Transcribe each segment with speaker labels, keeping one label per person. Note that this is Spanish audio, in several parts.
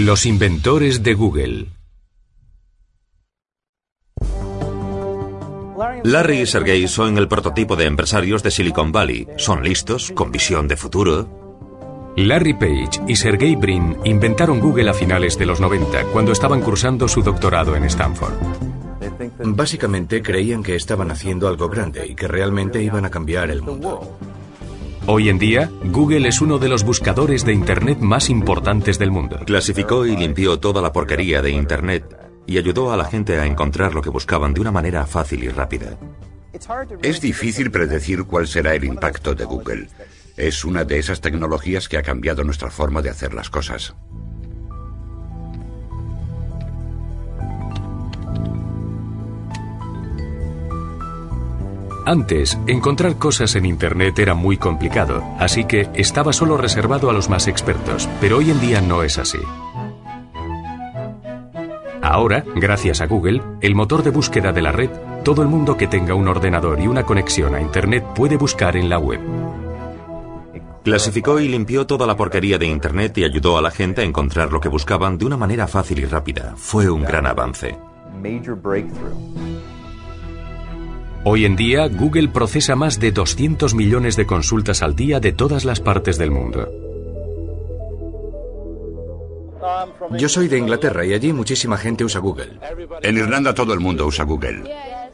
Speaker 1: Los inventores de Google.
Speaker 2: Larry y Sergey son el prototipo de empresarios de Silicon Valley. Son listos, con visión de futuro.
Speaker 1: Larry Page y Sergey Brin inventaron Google a finales de los 90, cuando estaban cursando su doctorado en Stanford.
Speaker 3: Básicamente creían que estaban haciendo algo grande y que realmente iban a cambiar el mundo.
Speaker 1: Hoy en día, Google es uno de los buscadores de Internet más importantes del mundo.
Speaker 2: Clasificó y limpió toda la porquería de Internet y ayudó a la gente a encontrar lo que buscaban de una manera fácil y rápida.
Speaker 4: Es difícil predecir cuál será el impacto de Google. Es una de esas tecnologías que ha cambiado nuestra forma de hacer las cosas.
Speaker 1: Antes, encontrar cosas en Internet era muy complicado, así que estaba solo reservado a los más expertos, pero hoy en día no es así. Ahora, gracias a Google, el motor de búsqueda de la red, todo el mundo que tenga un ordenador y una conexión a Internet puede buscar en la web.
Speaker 2: Clasificó y limpió toda la porquería de Internet y ayudó a la gente a encontrar lo que buscaban de una manera fácil y rápida. Fue un gran avance.
Speaker 1: Hoy en día, Google procesa más de 200 millones de consultas al día de todas las partes del mundo.
Speaker 3: Yo soy de Inglaterra y allí muchísima gente usa Google.
Speaker 4: En Irlanda todo el mundo usa Google.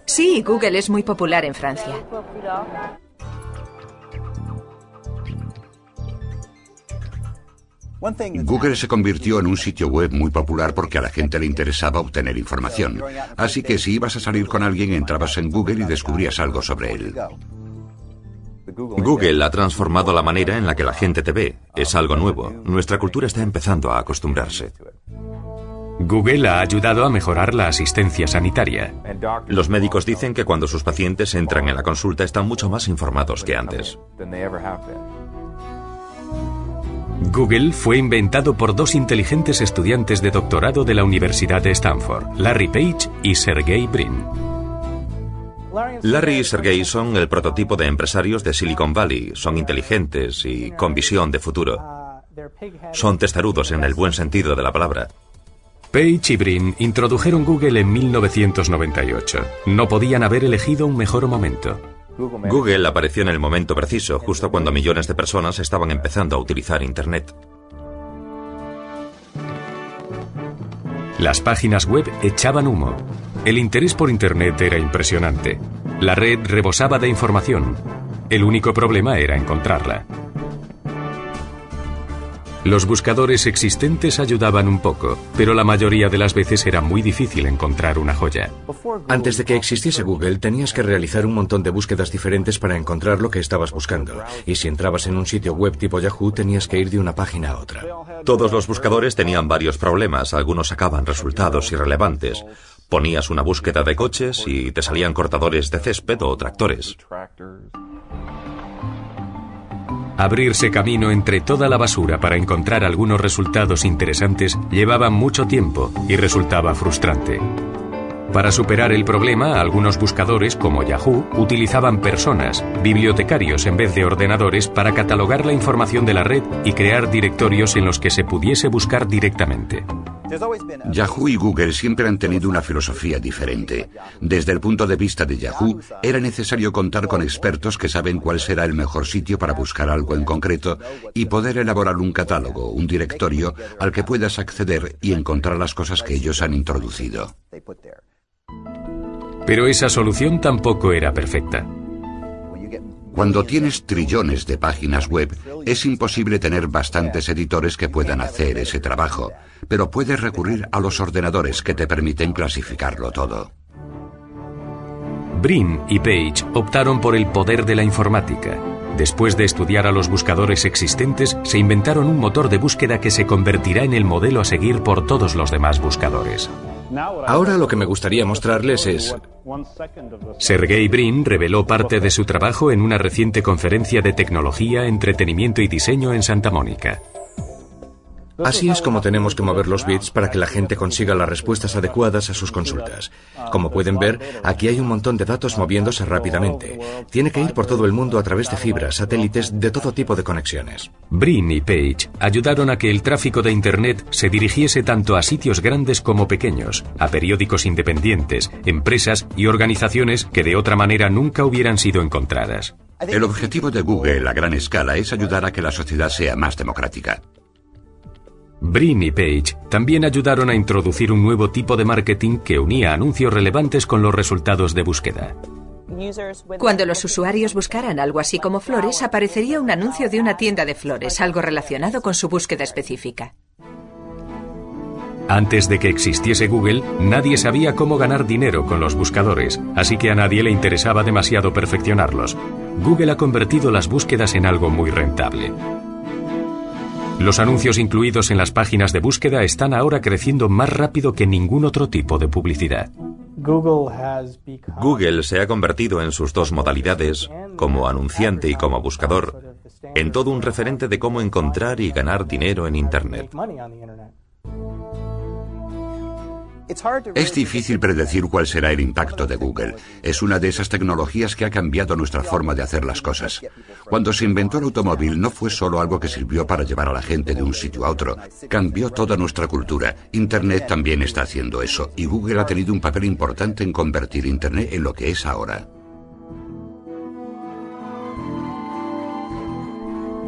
Speaker 5: Sí, Google es muy popular en Francia.
Speaker 4: Google se convirtió en un sitio web muy popular porque a la gente le interesaba obtener información. Así que si ibas a salir con alguien, entrabas en Google y descubrías algo sobre él.
Speaker 2: Google ha transformado la manera en la que la gente te ve. Es algo nuevo. Nuestra cultura está empezando a acostumbrarse.
Speaker 1: Google ha ayudado a mejorar la asistencia sanitaria.
Speaker 2: Los médicos dicen que cuando sus pacientes entran en la consulta están mucho más informados que antes.
Speaker 1: Google fue inventado por dos inteligentes estudiantes de doctorado de la Universidad de Stanford, Larry Page y Sergey Brin.
Speaker 2: Larry y Sergey son el prototipo de empresarios de Silicon Valley. Son inteligentes y con visión de futuro. Son testarudos en el buen sentido de la palabra.
Speaker 1: Page y Brin introdujeron Google en 1998. No podían haber elegido un mejor momento.
Speaker 2: Google apareció en el momento preciso, justo cuando millones de personas estaban empezando a utilizar Internet.
Speaker 1: Las páginas web echaban humo. El interés por Internet era impresionante. La red rebosaba de información. El único problema era encontrarla. Los buscadores existentes ayudaban un poco, pero la mayoría de las veces era muy difícil encontrar una joya.
Speaker 3: Antes de que existiese Google, tenías que realizar un montón de búsquedas diferentes para encontrar lo que estabas buscando. Y si entrabas en un sitio web tipo Yahoo, tenías que ir de una página a otra.
Speaker 2: Todos los buscadores tenían varios problemas, algunos sacaban resultados irrelevantes. Ponías una búsqueda de coches y te salían cortadores de césped o tractores.
Speaker 1: Abrirse camino entre toda la basura para encontrar algunos resultados interesantes llevaba mucho tiempo y resultaba frustrante. Para superar el problema, algunos buscadores, como Yahoo, utilizaban personas, bibliotecarios en vez de ordenadores, para catalogar la información de la red y crear directorios en los que se pudiese buscar directamente.
Speaker 4: Yahoo y Google siempre han tenido una filosofía diferente. Desde el punto de vista de Yahoo, era necesario contar con expertos que saben cuál será el mejor sitio para buscar algo en concreto y poder elaborar un catálogo, un directorio al que puedas acceder y encontrar las cosas que ellos han introducido.
Speaker 1: Pero esa solución tampoco era perfecta.
Speaker 4: Cuando tienes trillones de páginas web, es imposible tener bastantes editores que puedan hacer ese trabajo, pero puedes recurrir a los ordenadores que te permiten clasificarlo todo.
Speaker 1: Brin y Page optaron por el poder de la informática. Después de estudiar a los buscadores existentes, se inventaron un motor de búsqueda que se convertirá en el modelo a seguir por todos los demás buscadores.
Speaker 3: Ahora lo que me gustaría mostrarles es...
Speaker 1: Sergey Brin reveló parte de su trabajo en una reciente conferencia de tecnología, entretenimiento y diseño en Santa Mónica.
Speaker 3: Así es como tenemos que mover los bits para que la gente consiga las respuestas adecuadas a sus consultas. Como pueden ver, aquí hay un montón de datos moviéndose rápidamente. Tiene que ir por todo el mundo a través de fibras, satélites, de todo tipo de conexiones.
Speaker 1: Brin y Page ayudaron a que el tráfico de Internet se dirigiese tanto a sitios grandes como pequeños, a periódicos independientes, empresas y organizaciones que de otra manera nunca hubieran sido encontradas.
Speaker 4: El objetivo de Google a gran escala es ayudar a que la sociedad sea más democrática.
Speaker 1: Brin y Page también ayudaron a introducir un nuevo tipo de marketing que unía anuncios relevantes con los resultados de búsqueda.
Speaker 5: Cuando los usuarios buscaran algo así como flores, aparecería un anuncio de una tienda de flores, algo relacionado con su búsqueda específica.
Speaker 1: Antes de que existiese Google, nadie sabía cómo ganar dinero con los buscadores, así que a nadie le interesaba demasiado perfeccionarlos. Google ha convertido las búsquedas en algo muy rentable. Los anuncios incluidos en las páginas de búsqueda están ahora creciendo más rápido que ningún otro tipo de publicidad.
Speaker 2: Google se ha convertido en sus dos modalidades, como anunciante y como buscador, en todo un referente de cómo encontrar y ganar dinero en Internet.
Speaker 4: Es difícil predecir cuál será el impacto de Google. Es una de esas tecnologías que ha cambiado nuestra forma de hacer las cosas. Cuando se inventó el automóvil no fue solo algo que sirvió para llevar a la gente de un sitio a otro. Cambió toda nuestra cultura. Internet también está haciendo eso y Google ha tenido un papel importante en convertir Internet en lo que es ahora.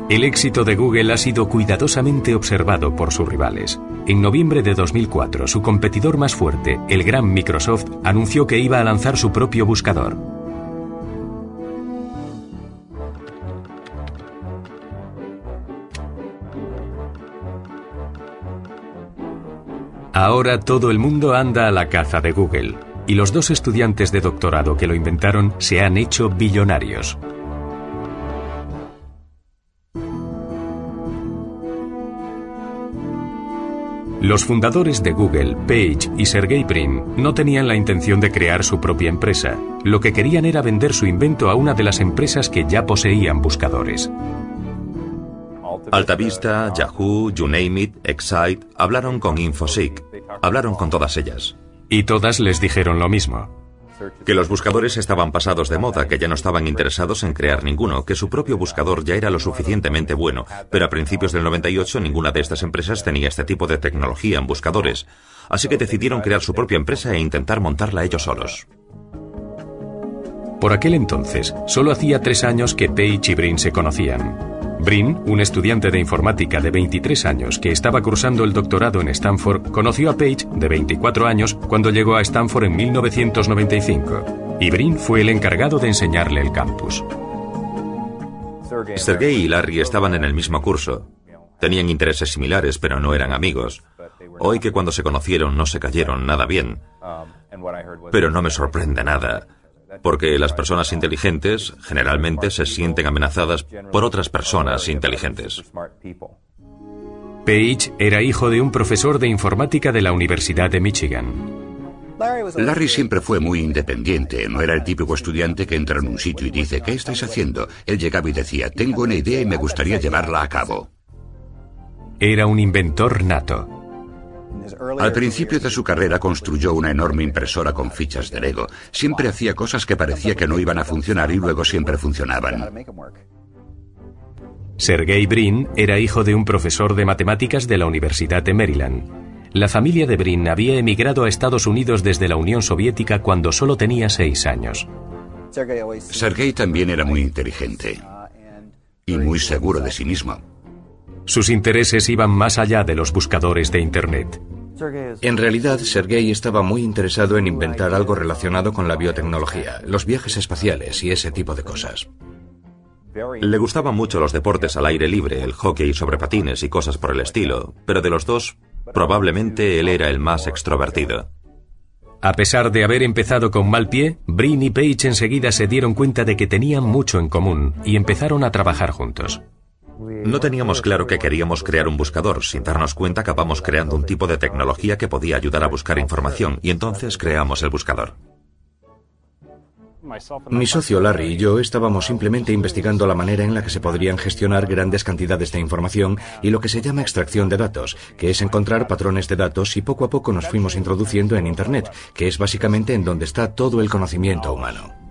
Speaker 1: El éxito de Google ha sido cuidadosamente observado por sus rivales. En noviembre de 2004, su competidor más fuerte, el gran Microsoft, anunció que iba a lanzar su propio buscador. Ahora todo el mundo anda a la caza de Google, y los dos estudiantes de doctorado que lo inventaron se han hecho billonarios. Los fundadores de Google, Page y Sergey Brin, no tenían la intención de crear su propia empresa. Lo que querían era vender su invento a una de las empresas que ya poseían buscadores.
Speaker 2: Altavista, Yahoo, YouName Excite hablaron con Infoseek, hablaron con todas ellas.
Speaker 1: Y todas les dijeron lo mismo.
Speaker 2: Que los buscadores estaban pasados de moda, que ya no estaban interesados en crear ninguno, que su propio buscador ya era lo suficientemente bueno, pero a principios del 98 ninguna de estas empresas tenía este tipo de tecnología en buscadores, así que decidieron crear su propia empresa e intentar montarla ellos solos.
Speaker 1: Por aquel entonces, solo hacía tres años que Page y Brin se conocían. Brin, un estudiante de informática de 23 años que estaba cursando el doctorado en Stanford, conoció a Page, de 24 años, cuando llegó a Stanford en 1995. Y Brin fue el encargado de enseñarle el campus.
Speaker 2: Sergey y Larry estaban en el mismo curso. Tenían intereses similares, pero no eran amigos. Hoy que cuando se conocieron no se cayeron nada bien. Pero no me sorprende nada porque las personas inteligentes generalmente se sienten amenazadas por otras personas inteligentes.
Speaker 1: Page era hijo de un profesor de informática de la Universidad de Michigan.
Speaker 4: Larry siempre fue muy independiente, no era el típico estudiante que entra en un sitio y dice, ¿qué estáis haciendo? Él llegaba y decía, tengo una idea y me gustaría llevarla a cabo.
Speaker 1: Era un inventor nato.
Speaker 4: Al principio de su carrera construyó una enorme impresora con fichas de Lego. Siempre hacía cosas que parecía que no iban a funcionar y luego siempre funcionaban.
Speaker 1: Sergey Brin era hijo de un profesor de matemáticas de la Universidad de Maryland. La familia de Brin había emigrado a Estados Unidos desde la Unión Soviética cuando solo tenía seis años.
Speaker 4: Sergey también era muy inteligente y muy seguro de sí mismo.
Speaker 1: Sus intereses iban más allá de los buscadores de Internet.
Speaker 3: En realidad, Sergey estaba muy interesado en inventar algo relacionado con la biotecnología, los viajes espaciales y ese tipo de cosas.
Speaker 2: Le gustaban mucho los deportes al aire libre, el hockey sobre patines y cosas por el estilo, pero de los dos, probablemente él era el más extrovertido.
Speaker 1: A pesar de haber empezado con mal pie, Brin y Page enseguida se dieron cuenta de que tenían mucho en común y empezaron a trabajar juntos.
Speaker 2: No teníamos claro que queríamos crear un buscador. Sin darnos cuenta, acabamos creando un tipo de tecnología que podía ayudar a buscar información y entonces creamos el buscador.
Speaker 3: Mi socio Larry y yo estábamos simplemente investigando la manera en la que se podrían gestionar grandes cantidades de información y lo que se llama extracción de datos, que es encontrar patrones de datos y poco a poco nos fuimos introduciendo en Internet, que es básicamente en donde está todo el conocimiento humano.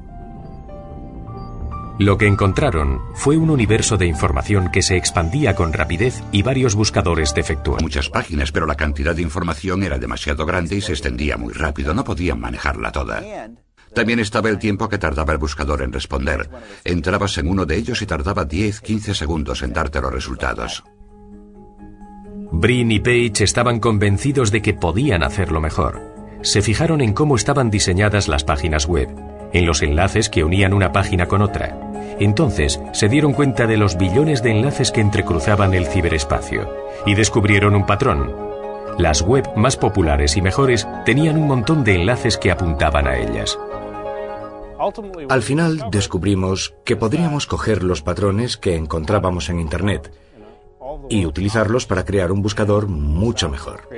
Speaker 1: Lo que encontraron fue un universo de información que se expandía con rapidez y varios buscadores defectuosos.
Speaker 4: Muchas páginas, pero la cantidad de información era demasiado grande y se extendía muy rápido. No podían manejarla toda. También estaba el tiempo que tardaba el buscador en responder. Entrabas en uno de ellos y tardaba 10-15 segundos en darte los resultados.
Speaker 1: Brin y Page estaban convencidos de que podían hacerlo mejor. Se fijaron en cómo estaban diseñadas las páginas web, en los enlaces que unían una página con otra. Entonces se dieron cuenta de los billones de enlaces que entrecruzaban el ciberespacio y descubrieron un patrón. Las web más populares y mejores tenían un montón de enlaces que apuntaban a ellas.
Speaker 3: Al final descubrimos que podríamos coger los patrones que encontrábamos en Internet y utilizarlos para crear un buscador mucho mejor.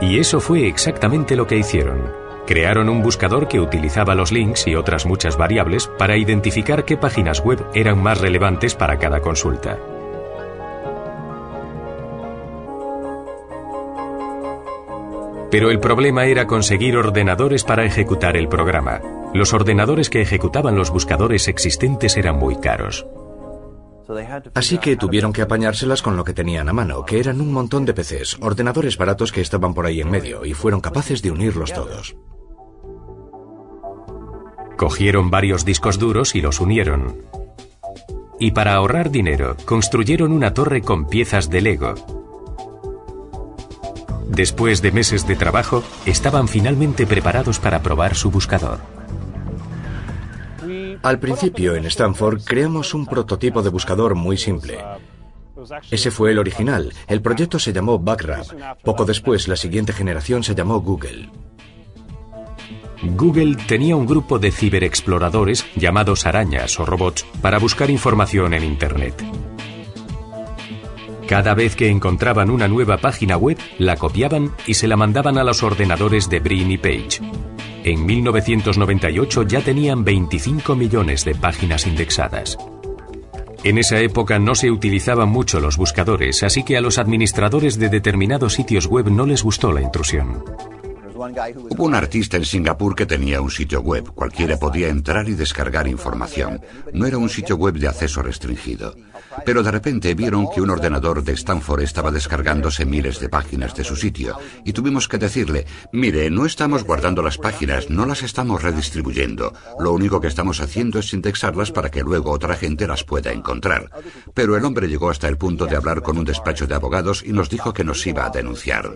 Speaker 1: Y eso fue exactamente lo que hicieron. Crearon un buscador que utilizaba los links y otras muchas variables para identificar qué páginas web eran más relevantes para cada consulta. Pero el problema era conseguir ordenadores para ejecutar el programa. Los ordenadores que ejecutaban los buscadores existentes eran muy caros.
Speaker 3: Así que tuvieron que apañárselas con lo que tenían a mano, que eran un montón de PCs, ordenadores baratos que estaban por ahí en medio, y fueron capaces de unirlos todos.
Speaker 1: Cogieron varios discos duros y los unieron. Y para ahorrar dinero, construyeron una torre con piezas de Lego, Después de meses de trabajo, estaban finalmente preparados para probar su buscador.
Speaker 3: Al principio, en Stanford, creamos un prototipo de buscador muy simple. Ese fue el original. El proyecto se llamó Backrap. Poco después, la siguiente generación se llamó Google.
Speaker 1: Google tenía un grupo de ciberexploradores llamados arañas o robots para buscar información en Internet. Cada vez que encontraban una nueva página web, la copiaban y se la mandaban a los ordenadores de Brin y Page. En 1998 ya tenían 25 millones de páginas indexadas. En esa época no se utilizaban mucho los buscadores, así que a los administradores de determinados sitios web no les gustó la intrusión.
Speaker 4: Hubo un artista en Singapur que tenía un sitio web. Cualquiera podía entrar y descargar información. No era un sitio web de acceso restringido. Pero de repente vieron que un ordenador de Stanford estaba descargándose miles de páginas de su sitio y tuvimos que decirle, mire, no estamos guardando las páginas, no las estamos redistribuyendo. Lo único que estamos haciendo es indexarlas para que luego otra gente las pueda encontrar. Pero el hombre llegó hasta el punto de hablar con un despacho de abogados y nos dijo que nos iba a denunciar.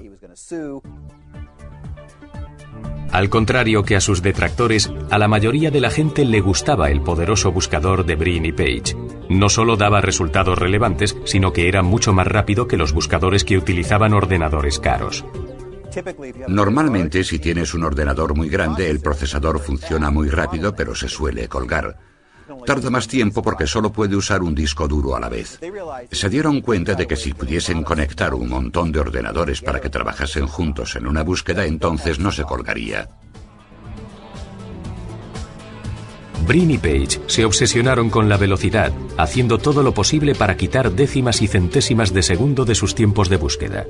Speaker 1: Al contrario que a sus detractores, a la mayoría de la gente le gustaba el poderoso buscador de Brin y Page. No solo daba resultados relevantes, sino que era mucho más rápido que los buscadores que utilizaban ordenadores caros.
Speaker 4: Normalmente, si tienes un ordenador muy grande, el procesador funciona muy rápido, pero se suele colgar. Tarda más tiempo porque solo puede usar un disco duro a la vez. Se dieron cuenta de que si pudiesen conectar un montón de ordenadores para que trabajasen juntos en una búsqueda, entonces no se colgaría.
Speaker 1: Brin y Page se obsesionaron con la velocidad, haciendo todo lo posible para quitar décimas y centésimas de segundo de sus tiempos de búsqueda.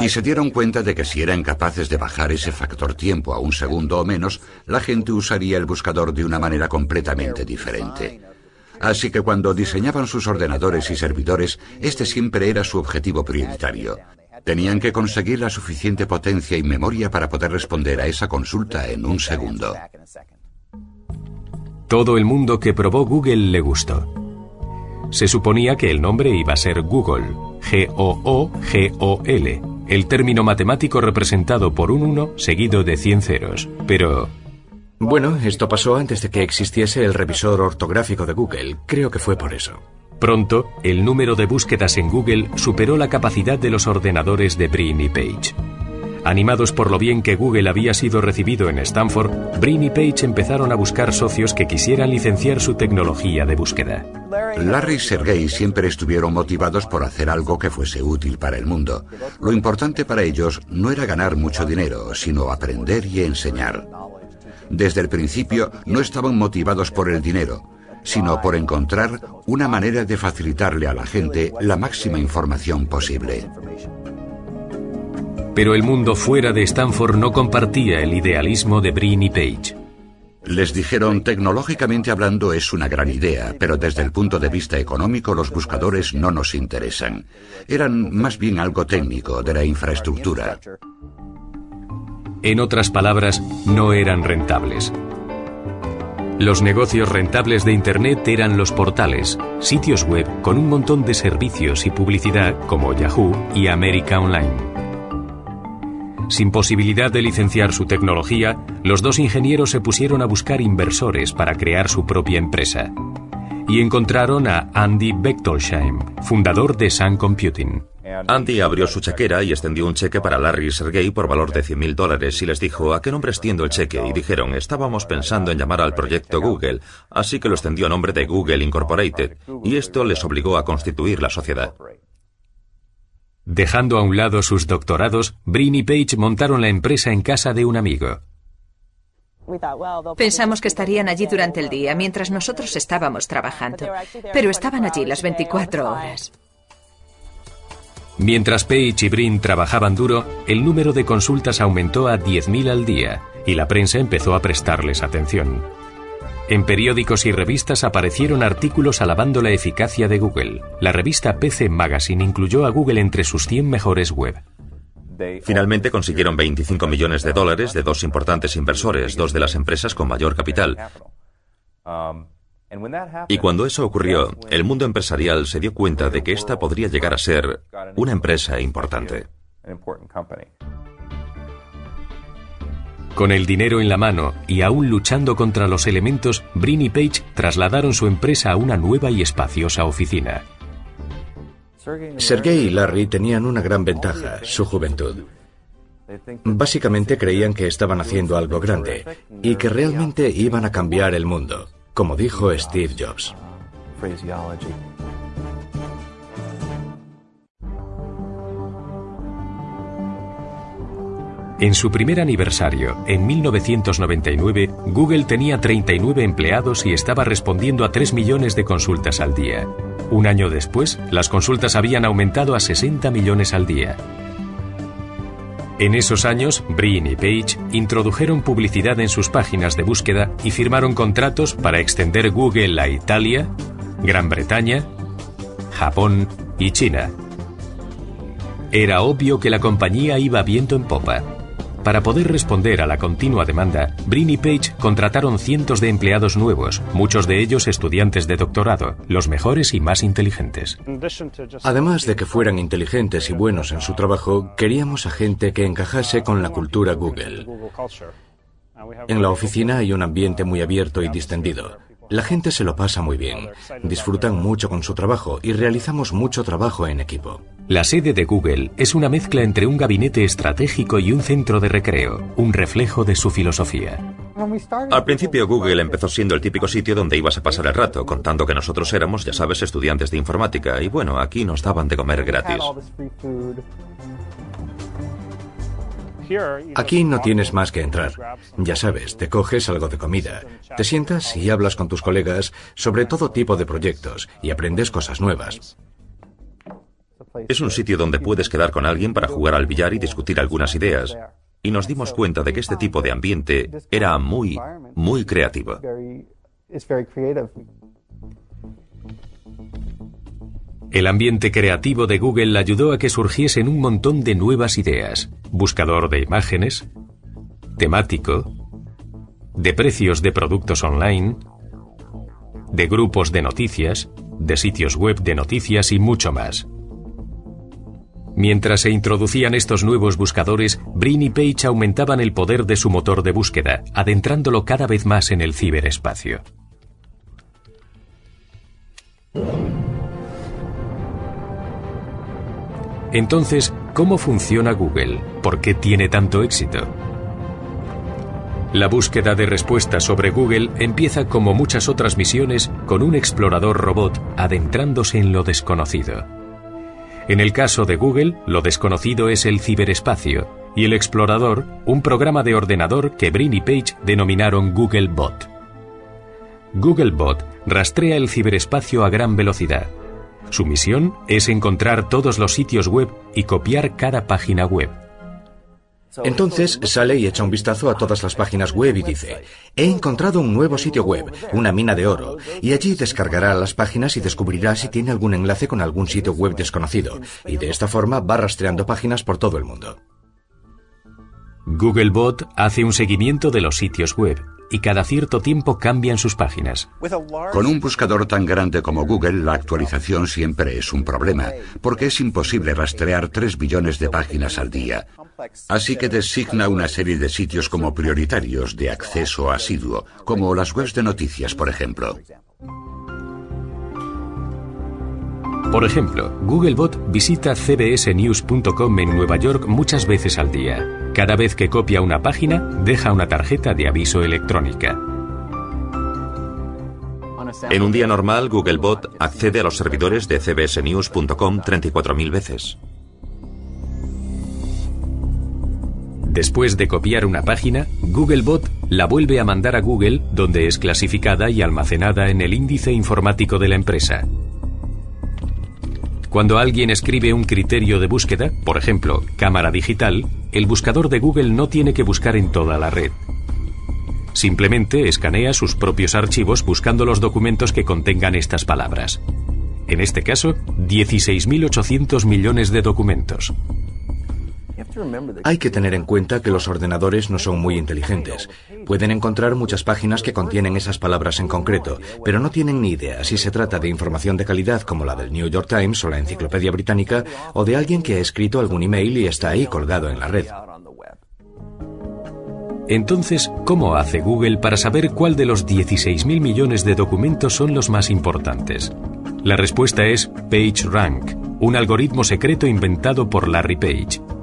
Speaker 4: Y se dieron cuenta de que si eran capaces de bajar ese factor tiempo a un segundo o menos, la gente usaría el buscador de una manera completamente diferente. Así que cuando diseñaban sus ordenadores y servidores, este siempre era su objetivo prioritario. Tenían que conseguir la suficiente potencia y memoria para poder responder a esa consulta en un segundo.
Speaker 1: Todo el mundo que probó Google le gustó. Se suponía que el nombre iba a ser Google, G-O-O-G-O-L, el término matemático representado por un 1 seguido de 100 ceros. Pero...
Speaker 3: Bueno, esto pasó antes de que existiese el revisor ortográfico de Google. Creo que fue por eso.
Speaker 1: Pronto, el número de búsquedas en Google superó la capacidad de los ordenadores de Brin y Page. Animados por lo bien que Google había sido recibido en Stanford, Brin y Page empezaron a buscar socios que quisieran licenciar su tecnología de búsqueda.
Speaker 4: Larry y Sergey siempre estuvieron motivados por hacer algo que fuese útil para el mundo. Lo importante para ellos no era ganar mucho dinero, sino aprender y enseñar. Desde el principio no estaban motivados por el dinero, sino por encontrar una manera de facilitarle a la gente la máxima información posible.
Speaker 1: Pero el mundo fuera de Stanford no compartía el idealismo de Brin y Page.
Speaker 4: Les dijeron, tecnológicamente hablando es una gran idea, pero desde el punto de vista económico los buscadores no nos interesan. Eran más bien algo técnico, de la infraestructura.
Speaker 1: En otras palabras, no eran rentables. Los negocios rentables de Internet eran los portales, sitios web con un montón de servicios y publicidad como Yahoo y América Online. Sin posibilidad de licenciar su tecnología, los dos ingenieros se pusieron a buscar inversores para crear su propia empresa. Y encontraron a Andy Bechtolsheim, fundador de Sun Computing.
Speaker 2: Andy abrió su chequera y extendió un cheque para Larry y Sergey por valor de 100.000 dólares y les dijo a qué nombre extiendo el cheque y dijeron estábamos pensando en llamar al proyecto Google, así que lo extendió a nombre de Google Incorporated y esto les obligó a constituir la sociedad.
Speaker 1: Dejando a un lado sus doctorados, Brin y Page montaron la empresa en casa de un amigo.
Speaker 5: Pensamos que estarían allí durante el día mientras nosotros estábamos trabajando, pero estaban allí las 24 horas.
Speaker 1: Mientras Page y Brin trabajaban duro, el número de consultas aumentó a 10.000 al día y la prensa empezó a prestarles atención. En periódicos y revistas aparecieron artículos alabando la eficacia de Google. La revista PC Magazine incluyó a Google entre sus 100 mejores web.
Speaker 2: Finalmente consiguieron 25 millones de dólares de dos importantes inversores, dos de las empresas con mayor capital. Y cuando eso ocurrió, el mundo empresarial se dio cuenta de que esta podría llegar a ser una empresa importante.
Speaker 1: Con el dinero en la mano y aún luchando contra los elementos, Brin y Page trasladaron su empresa a una nueva y espaciosa oficina.
Speaker 3: Sergey y Larry tenían una gran ventaja, su juventud. Básicamente creían que estaban haciendo algo grande y que realmente iban a cambiar el mundo, como dijo Steve Jobs.
Speaker 1: En su primer aniversario, en 1999, Google tenía 39 empleados y estaba respondiendo a 3 millones de consultas al día. Un año después, las consultas habían aumentado a 60 millones al día. En esos años, Brin y Page introdujeron publicidad en sus páginas de búsqueda y firmaron contratos para extender Google a Italia, Gran Bretaña, Japón y China. Era obvio que la compañía iba viento en popa. Para poder responder a la continua demanda, Brin y Page contrataron cientos de empleados nuevos, muchos de ellos estudiantes de doctorado, los mejores y más inteligentes.
Speaker 3: Además de que fueran inteligentes y buenos en su trabajo, queríamos a gente que encajase con la cultura Google. En la oficina hay un ambiente muy abierto y distendido. La gente se lo pasa muy bien, disfrutan mucho con su trabajo y realizamos mucho trabajo en equipo.
Speaker 1: La sede de Google es una mezcla entre un gabinete estratégico y un centro de recreo, un reflejo de su filosofía.
Speaker 2: Al principio Google empezó siendo el típico sitio donde ibas a pasar el rato, contando que nosotros éramos, ya sabes, estudiantes de informática, y bueno, aquí nos daban de comer gratis.
Speaker 3: Aquí no tienes más que entrar. Ya sabes, te coges algo de comida, te sientas y hablas con tus colegas sobre todo tipo de proyectos y aprendes cosas nuevas.
Speaker 2: Es un sitio donde puedes quedar con alguien para jugar al billar y discutir algunas ideas. Y nos dimos cuenta de que este tipo de ambiente era muy, muy creativo.
Speaker 1: El ambiente creativo de Google ayudó a que surgiesen un montón de nuevas ideas. Buscador de imágenes, temático, de precios de productos online, de grupos de noticias, de sitios web de noticias y mucho más. Mientras se introducían estos nuevos buscadores, Brin y Page aumentaban el poder de su motor de búsqueda, adentrándolo cada vez más en el ciberespacio. Entonces, ¿Cómo funciona Google? ¿Por qué tiene tanto éxito? La búsqueda de respuestas sobre Google empieza como muchas otras misiones con un explorador robot adentrándose en lo desconocido. En el caso de Google, lo desconocido es el ciberespacio y el explorador, un programa de ordenador que Brin y Page denominaron Google Bot. Google Bot rastrea el ciberespacio a gran velocidad. Su misión es encontrar todos los sitios web y copiar cada página web.
Speaker 3: Entonces sale y echa un vistazo a todas las páginas web y dice, he encontrado un nuevo sitio web, una mina de oro, y allí descargará las páginas y descubrirá si tiene algún enlace con algún sitio web desconocido, y de esta forma va rastreando páginas por todo el mundo.
Speaker 1: Googlebot hace un seguimiento de los sitios web y cada cierto tiempo cambian sus páginas.
Speaker 4: Con un buscador tan grande como Google, la actualización siempre es un problema, porque es imposible rastrear 3 billones de páginas al día. Así que designa una serie de sitios como prioritarios de acceso asiduo, como las webs de noticias, por ejemplo.
Speaker 1: Por ejemplo, Googlebot visita cbsnews.com en Nueva York muchas veces al día. Cada vez que copia una página, deja una tarjeta de aviso electrónica.
Speaker 2: En un día normal, Googlebot accede a los servidores de cbsnews.com 34.000 veces.
Speaker 1: Después de copiar una página, Googlebot la vuelve a mandar a Google, donde es clasificada y almacenada en el índice informático de la empresa. Cuando alguien escribe un criterio de búsqueda, por ejemplo, cámara digital, el buscador de Google no tiene que buscar en toda la red. Simplemente escanea sus propios archivos buscando los documentos que contengan estas palabras. En este caso, 16.800 millones de documentos.
Speaker 3: Hay que tener en cuenta que los ordenadores no son muy inteligentes. Pueden encontrar muchas páginas que contienen esas palabras en concreto, pero no tienen ni idea si se trata de información de calidad como la del New York Times o la Enciclopedia Británica o de alguien que ha escrito algún email y está ahí colgado en la red.
Speaker 1: Entonces, ¿cómo hace Google para saber cuál de los 16.000 millones de documentos son los más importantes? La respuesta es PageRank, un algoritmo secreto inventado por Larry Page.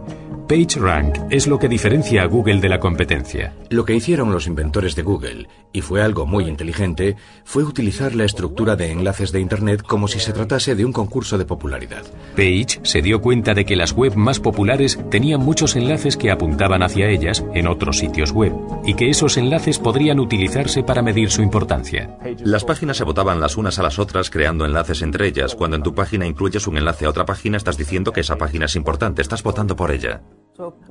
Speaker 1: PageRank es lo que diferencia a Google de la competencia.
Speaker 3: Lo que hicieron los inventores de Google, y fue algo muy inteligente, fue utilizar la estructura de enlaces de Internet como si se tratase de un concurso de popularidad.
Speaker 1: Page se dio cuenta de que las web más populares tenían muchos enlaces que apuntaban hacia ellas en otros sitios web, y que esos enlaces podrían utilizarse para medir su importancia.
Speaker 2: Las páginas se votaban las unas a las otras creando enlaces entre ellas. Cuando en tu página incluyes un enlace a otra página, estás diciendo que esa página es importante, estás votando por ella.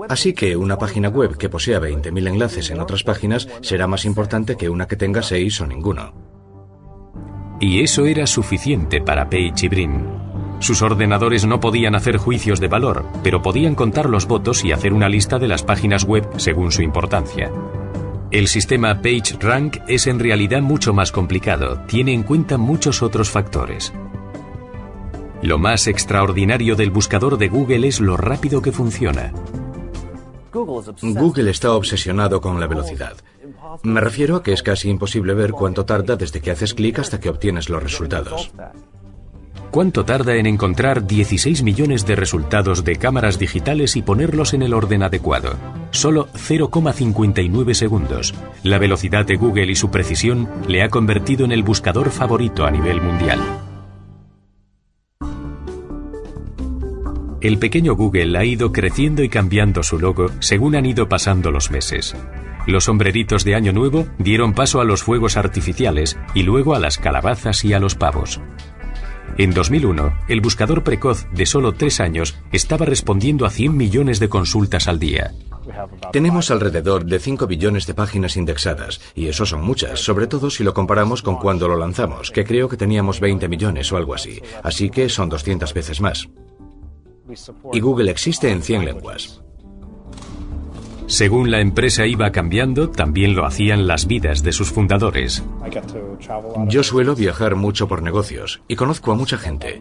Speaker 3: Así que una página web que posea 20.000 enlaces en otras páginas será más importante que una que tenga 6 o ninguno.
Speaker 1: Y eso era suficiente para Page y Brin. Sus ordenadores no podían hacer juicios de valor, pero podían contar los votos y hacer una lista de las páginas web según su importancia. El sistema PageRank es en realidad mucho más complicado, tiene en cuenta muchos otros factores. Lo más extraordinario del buscador de Google es lo rápido que funciona.
Speaker 3: Google está obsesionado con la velocidad. Me refiero a que es casi imposible ver cuánto tarda desde que haces clic hasta que obtienes los resultados.
Speaker 1: ¿Cuánto tarda en encontrar 16 millones de resultados de cámaras digitales y ponerlos en el orden adecuado? Solo 0,59 segundos. La velocidad de Google y su precisión le ha convertido en el buscador favorito a nivel mundial. El pequeño Google ha ido creciendo y cambiando su logo según han ido pasando los meses. Los sombreritos de Año Nuevo dieron paso a los fuegos artificiales y luego a las calabazas y a los pavos. En 2001, el buscador precoz de solo tres años estaba respondiendo a 100 millones de consultas al día.
Speaker 3: Tenemos alrededor de 5 billones de páginas indexadas, y eso son muchas, sobre todo si lo comparamos con cuando lo lanzamos, que creo que teníamos 20 millones o algo así, así que son 200 veces más y Google existe en 100 lenguas.
Speaker 1: Según la empresa iba cambiando, también lo hacían las vidas de sus fundadores.
Speaker 3: Yo suelo viajar mucho por negocios y conozco a mucha gente.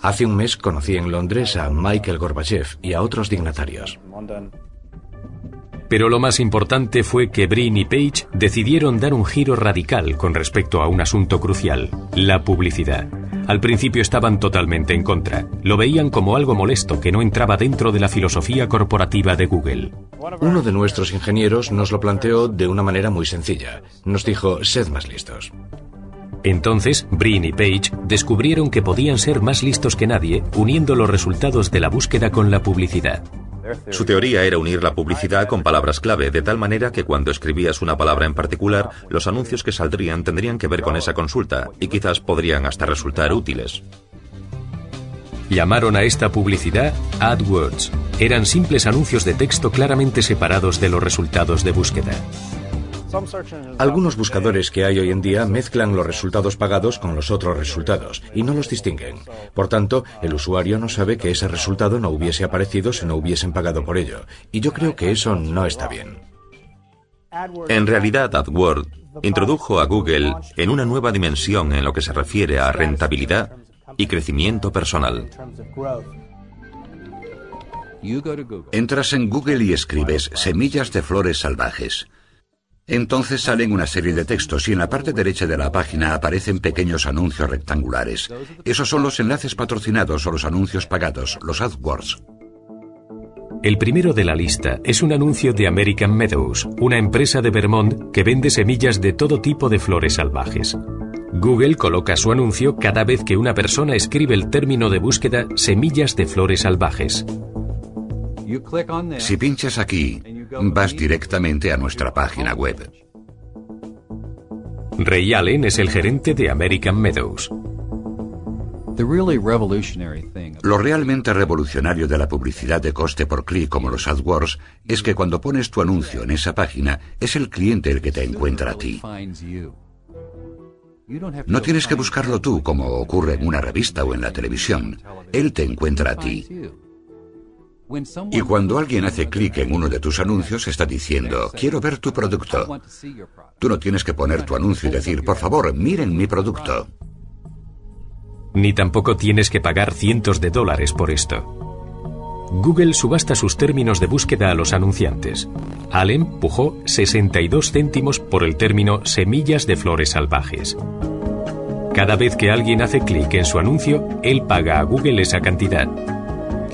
Speaker 3: Hace un mes conocí en Londres a Michael Gorbachev y a otros dignatarios.
Speaker 1: Pero lo más importante fue que Brin y Page decidieron dar un giro radical con respecto a un asunto crucial, la publicidad. Al principio estaban totalmente en contra. Lo veían como algo molesto que no entraba dentro de la filosofía corporativa de Google.
Speaker 3: Uno de nuestros ingenieros nos lo planteó de una manera muy sencilla. Nos dijo, sed más listos.
Speaker 1: Entonces, Brin y Page descubrieron que podían ser más listos que nadie uniendo los resultados de la búsqueda con la publicidad.
Speaker 2: Su teoría era unir la publicidad con palabras clave, de tal manera que cuando escribías una palabra en particular, los anuncios que saldrían tendrían que ver con esa consulta y quizás podrían hasta resultar útiles.
Speaker 1: Llamaron a esta publicidad AdWords. Eran simples anuncios de texto claramente separados de los resultados de búsqueda.
Speaker 3: Algunos buscadores que hay hoy en día mezclan los resultados pagados con los otros resultados y no los distinguen. Por tanto, el usuario no sabe que ese resultado no hubiese aparecido si no hubiesen pagado por ello. Y yo creo que eso no está bien.
Speaker 2: En realidad, AdWords introdujo a Google en una nueva dimensión en lo que se refiere a rentabilidad y crecimiento personal.
Speaker 4: Entras en Google y escribes semillas de flores salvajes. Entonces salen una serie de textos y en la parte derecha de la página aparecen pequeños anuncios rectangulares. Esos son los enlaces patrocinados o los anuncios pagados, los AdWords.
Speaker 1: El primero de la lista es un anuncio de American Meadows, una empresa de Vermont que vende semillas de todo tipo de flores salvajes. Google coloca su anuncio cada vez que una persona escribe el término de búsqueda semillas de flores salvajes.
Speaker 4: Si pinchas aquí, vas directamente a nuestra página web.
Speaker 1: Ray Allen es el gerente de American Meadows.
Speaker 4: Lo realmente revolucionario de la publicidad de coste por clic como los AdWords es que cuando pones tu anuncio en esa página es el cliente el que te encuentra a ti. No tienes que buscarlo tú como ocurre en una revista o en la televisión. Él te encuentra a ti. Y cuando alguien hace clic en uno de tus anuncios, está diciendo, quiero ver tu producto. Tú no tienes que poner tu anuncio y decir, por favor, miren mi producto.
Speaker 1: Ni tampoco tienes que pagar cientos de dólares por esto. Google subasta sus términos de búsqueda a los anunciantes. Allen pujó 62 céntimos por el término semillas de flores salvajes. Cada vez que alguien hace clic en su anuncio, él paga a Google esa cantidad.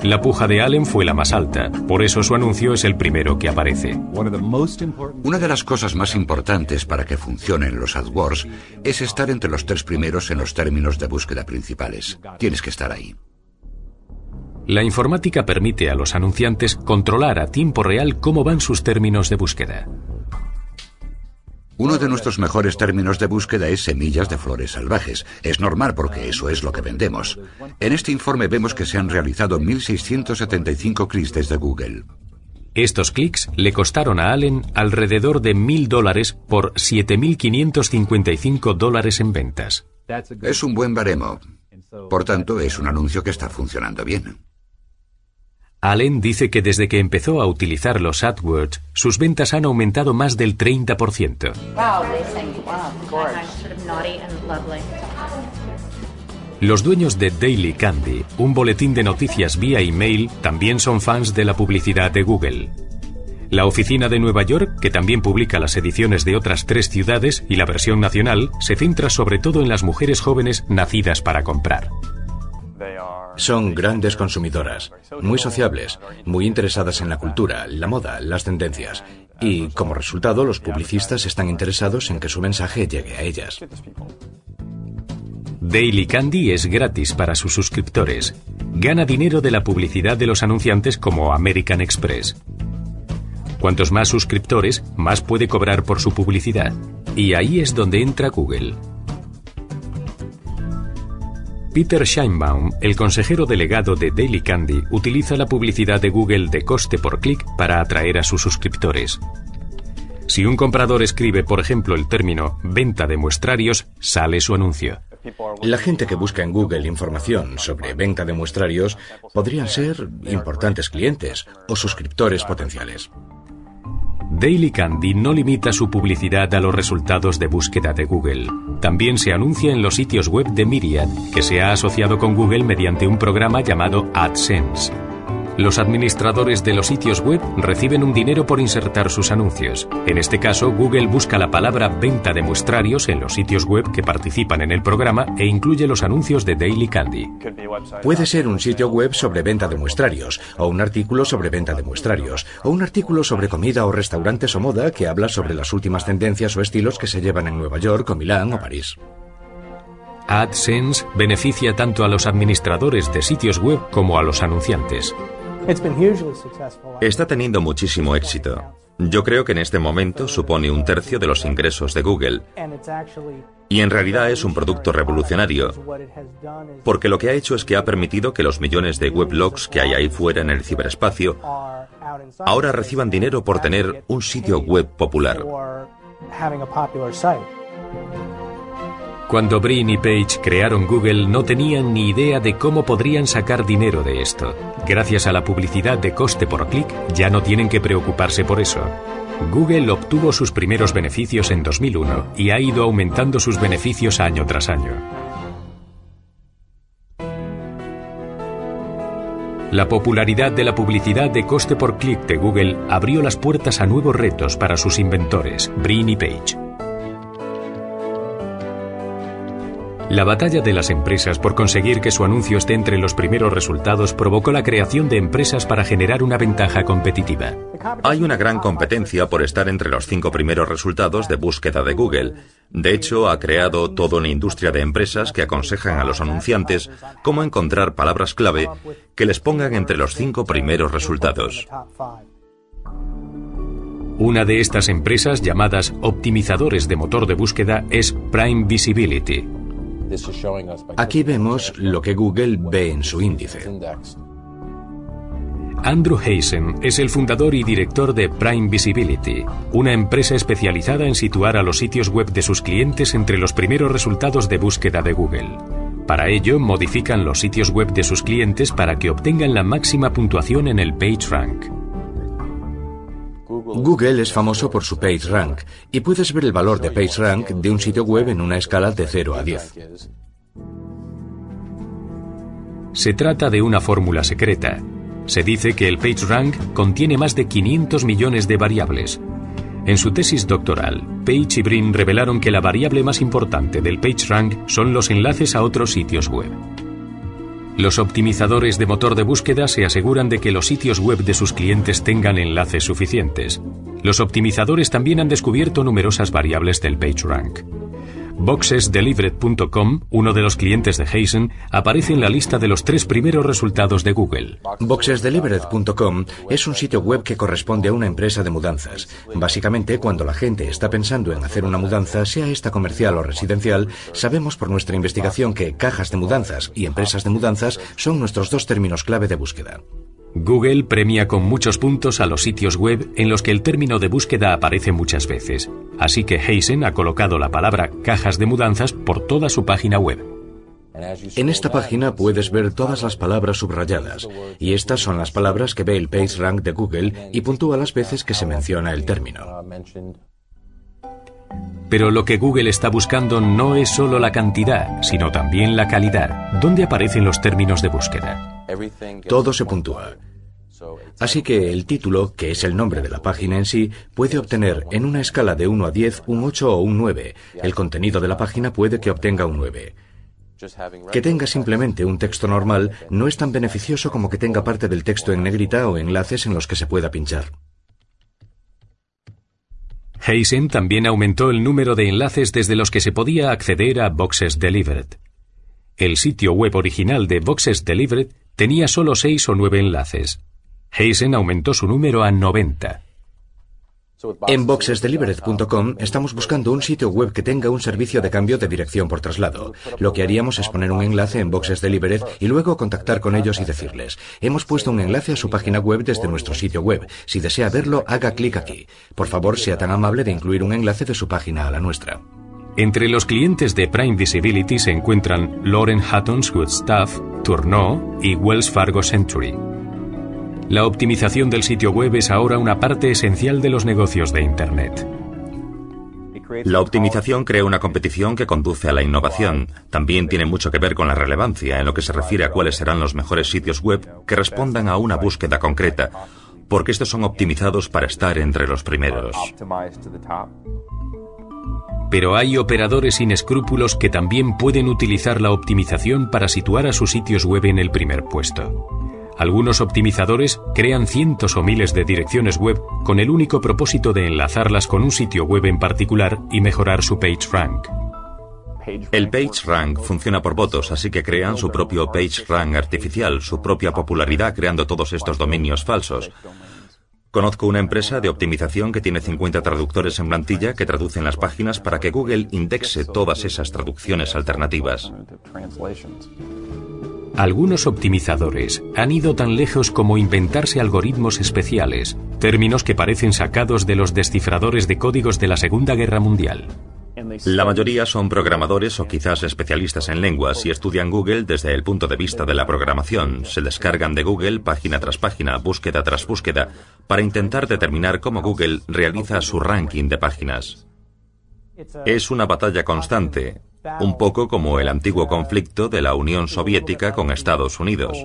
Speaker 1: La puja de Allen fue la más alta, por eso su anuncio es el primero que aparece.
Speaker 4: Una de las cosas más importantes para que funcionen los AdWords es estar entre los tres primeros en los términos de búsqueda principales. Tienes que estar ahí.
Speaker 1: La informática permite a los anunciantes controlar a tiempo real cómo van sus términos de búsqueda.
Speaker 4: Uno de nuestros mejores términos de búsqueda es semillas de flores salvajes. Es normal porque eso es lo que vendemos. En este informe vemos que se han realizado 1.675 clics desde Google.
Speaker 1: Estos clics le costaron a Allen alrededor de 1.000 dólares por 7.555 dólares en ventas.
Speaker 4: Es un buen baremo. Por tanto, es un anuncio que está funcionando bien.
Speaker 1: Allen dice que desde que empezó a utilizar los AdWords, sus ventas han aumentado más del 30%. Los dueños de Daily Candy, un boletín de noticias vía email, también son fans de la publicidad de Google. La oficina de Nueva York, que también publica las ediciones de otras tres ciudades y la versión nacional, se centra sobre todo en las mujeres jóvenes nacidas para comprar.
Speaker 3: Son grandes consumidoras, muy sociables, muy interesadas en la cultura, la moda, las tendencias. Y como resultado, los publicistas están interesados en que su mensaje llegue a ellas.
Speaker 1: Daily Candy es gratis para sus suscriptores. Gana dinero de la publicidad de los anunciantes como American Express. Cuantos más suscriptores, más puede cobrar por su publicidad. Y ahí es donde entra Google. Peter Scheinbaum, el consejero delegado de Daily Candy, utiliza la publicidad de Google de coste por clic para atraer a sus suscriptores. Si un comprador escribe, por ejemplo, el término venta de muestrarios, sale su anuncio.
Speaker 3: La gente que busca en Google información sobre venta de muestrarios podrían ser importantes clientes o suscriptores potenciales.
Speaker 1: Daily Candy no limita su publicidad a los resultados de búsqueda de Google. También se anuncia en los sitios web de Myriad, que se ha asociado con Google mediante un programa llamado AdSense. Los administradores de los sitios web reciben un dinero por insertar sus anuncios. En este caso, Google busca la palabra venta de muestrarios en los sitios web que participan en el programa e incluye los anuncios de Daily Candy.
Speaker 3: Puede ser un sitio web sobre venta de muestrarios, o un artículo sobre venta de muestrarios, o un artículo sobre comida o restaurantes o moda que habla sobre las últimas tendencias o estilos que se llevan en Nueva York o Milán o París.
Speaker 1: AdSense beneficia tanto a los administradores de sitios web como a los anunciantes.
Speaker 2: Está teniendo muchísimo éxito. Yo creo que en este momento supone un tercio de los ingresos de Google. Y en realidad es un producto revolucionario, porque lo que ha hecho es que ha permitido que los millones de weblogs que hay ahí fuera en el ciberespacio ahora reciban dinero por tener un sitio web popular.
Speaker 1: Cuando Brin y Page crearon Google no tenían ni idea de cómo podrían sacar dinero de esto. Gracias a la publicidad de coste por clic ya no tienen que preocuparse por eso. Google obtuvo sus primeros beneficios en 2001 y ha ido aumentando sus beneficios año tras año. La popularidad de la publicidad de coste por clic de Google abrió las puertas a nuevos retos para sus inventores, Brin y Page. La batalla de las empresas por conseguir que su anuncio esté entre los primeros resultados provocó la creación de empresas para generar una ventaja competitiva.
Speaker 2: Hay una gran competencia por estar entre los cinco primeros resultados de búsqueda de Google. De hecho, ha creado toda una industria de empresas que aconsejan a los anunciantes cómo encontrar palabras clave que les pongan entre los cinco primeros resultados.
Speaker 1: Una de estas empresas llamadas optimizadores de motor de búsqueda es Prime Visibility.
Speaker 3: Aquí vemos lo que Google ve en su índice.
Speaker 1: Andrew Hazen es el fundador y director de Prime Visibility, una empresa especializada en situar a los sitios web de sus clientes entre los primeros resultados de búsqueda de Google. Para ello, modifican los sitios web de sus clientes para que obtengan la máxima puntuación en el PageRank.
Speaker 3: Google es famoso por su PageRank y puedes ver el valor de PageRank de un sitio web en una escala de 0 a 10.
Speaker 1: Se trata de una fórmula secreta. Se dice que el PageRank contiene más de 500 millones de variables. En su tesis doctoral, Page y Brin revelaron que la variable más importante del PageRank son los enlaces a otros sitios web. Los optimizadores de motor de búsqueda se aseguran de que los sitios web de sus clientes tengan enlaces suficientes. Los optimizadores también han descubierto numerosas variables del PageRank. Boxesdelivered.com, uno de los clientes de Hazen, aparece en la lista de los tres primeros resultados de Google.
Speaker 3: Boxesdelivered.com es un sitio web que corresponde a una empresa de mudanzas. Básicamente, cuando la gente está pensando en hacer una mudanza, sea esta comercial o residencial, sabemos por nuestra investigación que cajas de mudanzas y empresas de mudanzas son nuestros dos términos clave de búsqueda.
Speaker 1: Google premia con muchos puntos a los sitios web en los que el término de búsqueda aparece muchas veces, así que Hazen ha colocado la palabra cajas de mudanzas por toda su página web.
Speaker 3: En esta página puedes ver todas las palabras subrayadas, y estas son las palabras que ve el PageRank de Google y puntúa las veces que se menciona el término.
Speaker 1: Pero lo que Google está buscando no es solo la cantidad, sino también la calidad. ¿Dónde aparecen los términos de búsqueda?
Speaker 3: Todo se puntúa. Así que el título, que es el nombre de la página en sí, puede obtener en una escala de 1 a 10 un 8 o un 9. El contenido de la página puede que obtenga un 9. Que tenga simplemente un texto normal no es tan beneficioso como que tenga parte del texto en negrita o enlaces en los que se pueda pinchar.
Speaker 1: Hazen también aumentó el número de enlaces desde los que se podía acceder a Boxes Delivered. El sitio web original de Boxes Delivered tenía solo seis o nueve enlaces. Hazen aumentó su número a 90.
Speaker 3: En boxesdelivered.com estamos buscando un sitio web que tenga un servicio de cambio de dirección por traslado. Lo que haríamos es poner un enlace en Boxes Delivered y luego contactar con ellos y decirles, hemos puesto un enlace a su página web desde nuestro sitio web. Si desea verlo, haga clic aquí. Por favor, sea tan amable de incluir un enlace de su página a la nuestra.
Speaker 1: Entre los clientes de Prime Visibility se encuentran Lauren Hutton's Good Stuff, Tourneau y Wells Fargo Century. La optimización del sitio web es ahora una parte esencial de los negocios de Internet.
Speaker 2: La optimización crea una competición que conduce a la innovación. También tiene mucho que ver con la relevancia en lo que se refiere a cuáles serán los mejores sitios web que respondan a una búsqueda concreta, porque estos son optimizados para estar entre los primeros.
Speaker 1: Pero hay operadores sin escrúpulos que también pueden utilizar la optimización para situar a sus sitios web en el primer puesto. Algunos optimizadores crean cientos o miles de direcciones web con el único propósito de enlazarlas con un sitio web en particular y mejorar su PageRank.
Speaker 2: El PageRank funciona por votos, así que crean su propio PageRank artificial, su propia popularidad creando todos estos dominios falsos. Conozco una empresa de optimización que tiene 50 traductores en plantilla que traducen las páginas para que Google indexe todas esas traducciones alternativas.
Speaker 1: Algunos optimizadores han ido tan lejos como inventarse algoritmos especiales, términos que parecen sacados de los descifradores de códigos de la Segunda Guerra Mundial.
Speaker 2: La mayoría son programadores o quizás especialistas en lenguas y estudian Google desde el punto de vista de la programación. Se descargan de Google página tras página, búsqueda tras búsqueda, para intentar determinar cómo Google realiza su ranking de páginas. Es una batalla constante, un poco como el antiguo conflicto de la Unión Soviética con Estados Unidos.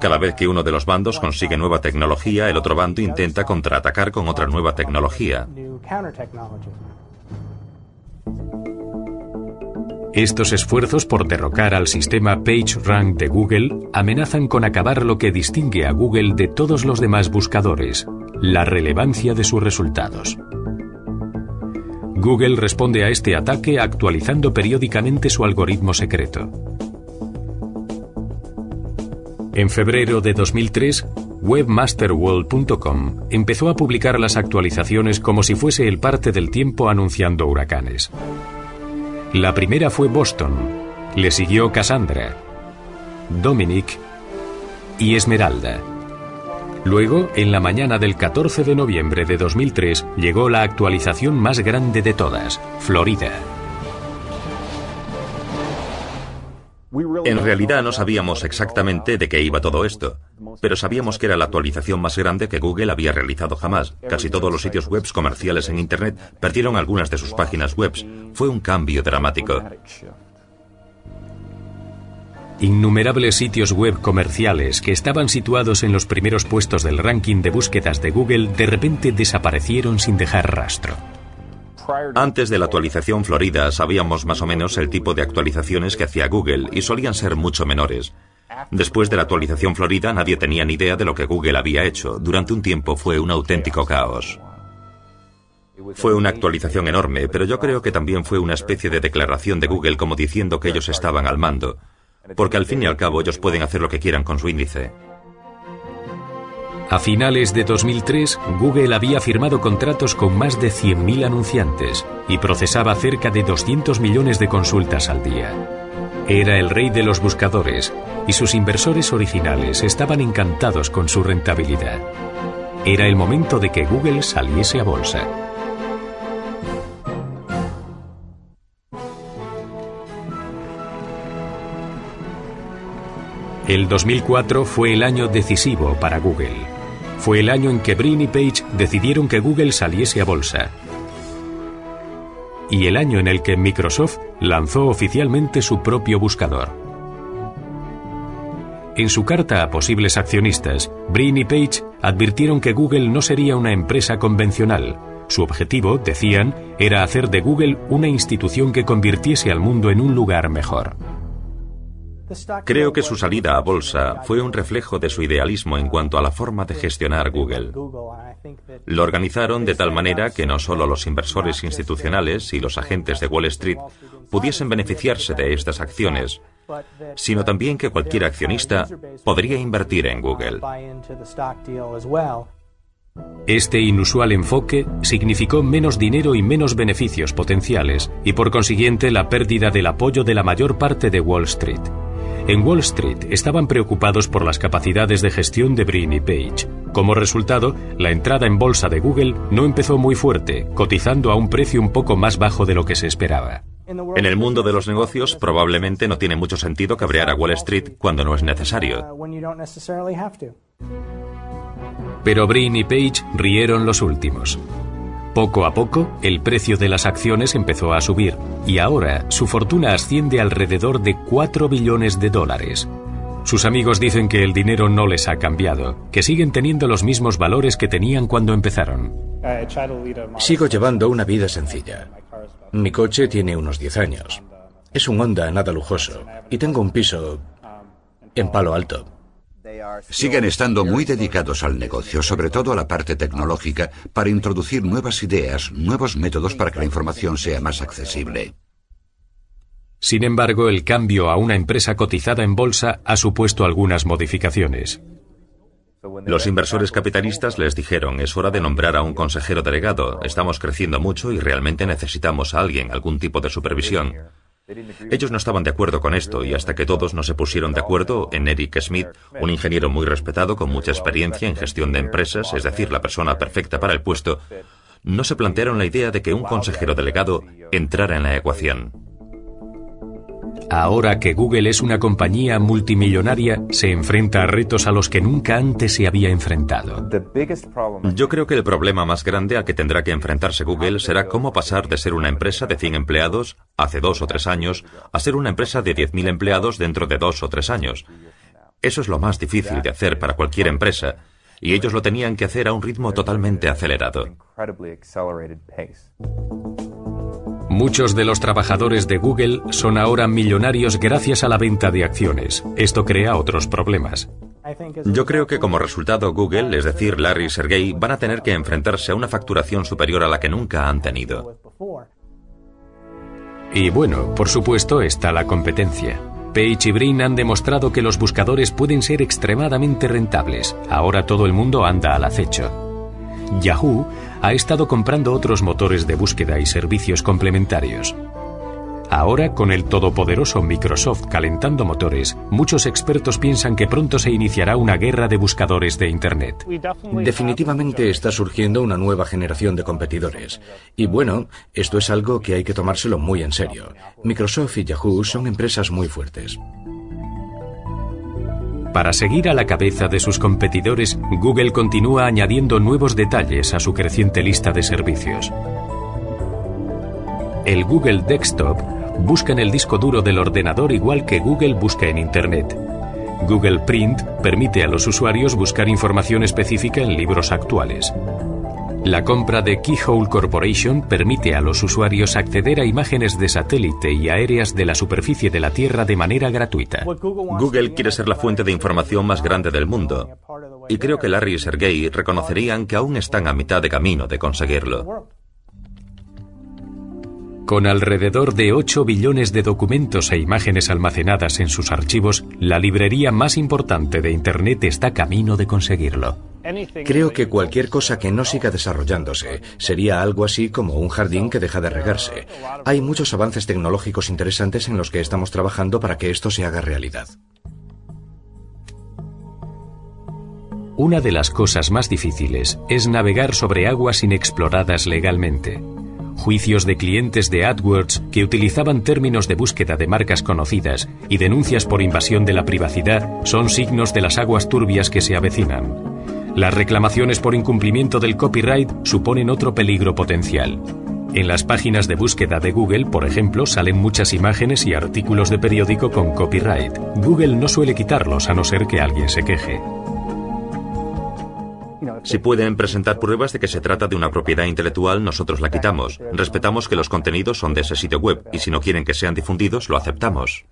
Speaker 2: Cada vez que uno de los bandos consigue nueva tecnología, el otro bando intenta contraatacar con otra nueva tecnología.
Speaker 1: Estos esfuerzos por derrocar al sistema PageRank de Google amenazan con acabar lo que distingue a Google de todos los demás buscadores, la relevancia de sus resultados. Google responde a este ataque actualizando periódicamente su algoritmo secreto. En febrero de 2003, webmasterworld.com empezó a publicar las actualizaciones como si fuese el parte del tiempo anunciando huracanes. La primera fue Boston, le siguió Cassandra, Dominic y Esmeralda. Luego, en la mañana del 14 de noviembre de 2003, llegó la actualización más grande de todas, Florida.
Speaker 2: En realidad no sabíamos exactamente de qué iba todo esto, pero sabíamos que era la actualización más grande que Google había realizado jamás. Casi todos los sitios web comerciales en Internet perdieron algunas de sus páginas web. Fue un cambio dramático.
Speaker 1: Innumerables sitios web comerciales que estaban situados en los primeros puestos del ranking de búsquedas de Google de repente desaparecieron sin dejar rastro.
Speaker 2: Antes de la actualización Florida sabíamos más o menos el tipo de actualizaciones que hacía Google y solían ser mucho menores. Después de la actualización Florida nadie tenía ni idea de lo que Google había hecho. Durante un tiempo fue un auténtico caos. Fue una actualización enorme, pero yo creo que también fue una especie de declaración de Google como diciendo que ellos estaban al mando porque al fin y al cabo ellos pueden hacer lo que quieran con su índice.
Speaker 1: A finales de 2003, Google había firmado contratos con más de 100.000 anunciantes y procesaba cerca de 200 millones de consultas al día. Era el rey de los buscadores y sus inversores originales estaban encantados con su rentabilidad. Era el momento de que Google saliese a bolsa. El 2004 fue el año decisivo para Google. Fue el año en que Brin y Page decidieron que Google saliese a bolsa. Y el año en el que Microsoft lanzó oficialmente su propio buscador. En su carta a posibles accionistas, Brin y Page advirtieron que Google no sería una empresa convencional. Su objetivo, decían, era hacer de Google una institución que convirtiese al mundo en un lugar mejor.
Speaker 2: Creo que su salida a bolsa fue un reflejo de su idealismo en cuanto a la forma de gestionar Google. Lo organizaron de tal manera que no solo los inversores institucionales y los agentes de Wall Street pudiesen beneficiarse de estas acciones, sino también que cualquier accionista podría invertir en Google.
Speaker 1: Este inusual enfoque significó menos dinero y menos beneficios potenciales y por consiguiente la pérdida del apoyo de la mayor parte de Wall Street. En Wall Street estaban preocupados por las capacidades de gestión de Brin y Page. Como resultado, la entrada en bolsa de Google no empezó muy fuerte, cotizando a un precio un poco más bajo de lo que se esperaba.
Speaker 2: En el mundo de los negocios probablemente no tiene mucho sentido cabrear a Wall Street cuando no es necesario.
Speaker 1: Pero Brin y Page rieron los últimos. Poco a poco, el precio de las acciones empezó a subir y ahora su fortuna asciende alrededor de 4 billones de dólares. Sus amigos dicen que el dinero no les ha cambiado, que siguen teniendo los mismos valores que tenían cuando empezaron.
Speaker 3: Sigo llevando una vida sencilla. Mi coche tiene unos 10 años. Es un Honda nada lujoso y tengo un piso en Palo Alto.
Speaker 4: Siguen estando muy dedicados al negocio, sobre todo a la parte tecnológica, para introducir nuevas ideas, nuevos métodos para que la información sea más accesible.
Speaker 1: Sin embargo, el cambio a una empresa cotizada en bolsa ha supuesto algunas modificaciones.
Speaker 2: Los inversores capitalistas les dijeron, es hora de nombrar a un consejero delegado, estamos creciendo mucho y realmente necesitamos a alguien, algún tipo de supervisión. Ellos no estaban de acuerdo con esto y hasta que todos no se pusieron de acuerdo en Eric Smith, un ingeniero muy respetado con mucha experiencia en gestión de empresas, es decir, la persona perfecta para el puesto, no se plantearon la idea de que un consejero delegado entrara en la ecuación.
Speaker 1: Ahora que Google es una compañía multimillonaria, se enfrenta a retos a los que nunca antes se había enfrentado.
Speaker 2: Yo creo que el problema más grande al que tendrá que enfrentarse Google será cómo pasar de ser una empresa de 100 empleados hace dos o tres años a ser una empresa de 10.000 empleados dentro de dos o tres años. Eso es lo más difícil de hacer para cualquier empresa, y ellos lo tenían que hacer a un ritmo totalmente acelerado.
Speaker 1: Muchos de los trabajadores de Google son ahora millonarios gracias a la venta de acciones. Esto crea otros problemas.
Speaker 2: Yo creo que como resultado Google, es decir, Larry y Sergey, van a tener que enfrentarse a una facturación superior a la que nunca han tenido.
Speaker 1: Y bueno, por supuesto está la competencia. Page y Brin han demostrado que los buscadores pueden ser extremadamente rentables. Ahora todo el mundo anda al acecho. Yahoo ha estado comprando otros motores de búsqueda y servicios complementarios. Ahora, con el todopoderoso Microsoft calentando motores, muchos expertos piensan que pronto se iniciará una guerra de buscadores de Internet.
Speaker 3: Definitivamente está surgiendo una nueva generación de competidores. Y bueno, esto es algo que hay que tomárselo muy en serio. Microsoft y Yahoo son empresas muy fuertes.
Speaker 1: Para seguir a la cabeza de sus competidores, Google continúa añadiendo nuevos detalles a su creciente lista de servicios. El Google Desktop busca en el disco duro del ordenador igual que Google busca en Internet. Google Print permite a los usuarios buscar información específica en libros actuales. La compra de Keyhole Corporation permite a los usuarios acceder a imágenes de satélite y aéreas de la superficie de la Tierra de manera gratuita.
Speaker 2: Google quiere ser la fuente de información más grande del mundo. Y creo que Larry y Sergey reconocerían que aún están a mitad de camino de conseguirlo.
Speaker 1: Con alrededor de 8 billones de documentos e imágenes almacenadas en sus archivos, la librería más importante de Internet está camino de conseguirlo.
Speaker 3: Creo que cualquier cosa que no siga desarrollándose sería algo así como un jardín que deja de regarse. Hay muchos avances tecnológicos interesantes en los que estamos trabajando para que esto se haga realidad.
Speaker 1: Una de las cosas más difíciles es navegar sobre aguas inexploradas legalmente. Juicios de clientes de AdWords que utilizaban términos de búsqueda de marcas conocidas y denuncias por invasión de la privacidad son signos de las aguas turbias que se avecinan. Las reclamaciones por incumplimiento del copyright suponen otro peligro potencial. En las páginas de búsqueda de Google, por ejemplo, salen muchas imágenes y artículos de periódico con copyright. Google no suele quitarlos a no ser que alguien se queje.
Speaker 2: Si pueden presentar pruebas de que se trata de una propiedad intelectual, nosotros la quitamos. Respetamos que los contenidos son de ese sitio web y si no quieren que sean difundidos, lo aceptamos.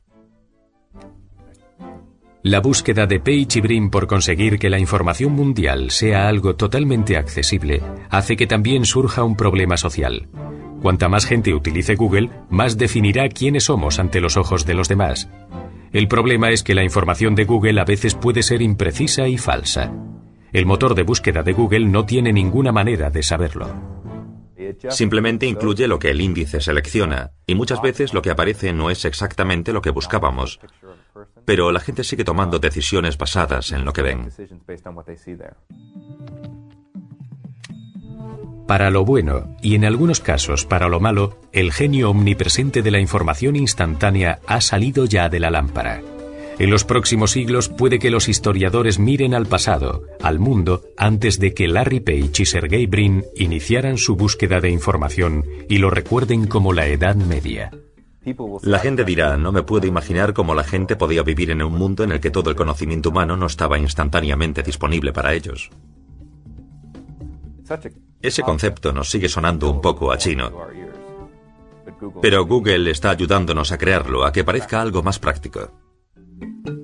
Speaker 1: La búsqueda de Page y Brin por conseguir que la información mundial sea algo totalmente accesible hace que también surja un problema social. Cuanta más gente utilice Google, más definirá quiénes somos ante los ojos de los demás. El problema es que la información de Google a veces puede ser imprecisa y falsa. El motor de búsqueda de Google no tiene ninguna manera de saberlo.
Speaker 2: Simplemente incluye lo que el índice selecciona, y muchas veces lo que aparece no es exactamente lo que buscábamos pero la gente sigue tomando decisiones basadas en lo que ven.
Speaker 1: Para lo bueno, y en algunos casos para lo malo, el genio omnipresente de la información instantánea ha salido ya de la lámpara. En los próximos siglos puede que los historiadores miren al pasado, al mundo, antes de que Larry Page y Sergey Brin iniciaran su búsqueda de información y lo recuerden como la Edad Media.
Speaker 2: La gente dirá, no me puedo imaginar cómo la gente podía vivir en un mundo en el que todo el conocimiento humano no estaba instantáneamente disponible para ellos. Ese concepto nos sigue sonando un poco a chino. Pero Google está ayudándonos a crearlo, a que parezca algo más práctico. thank you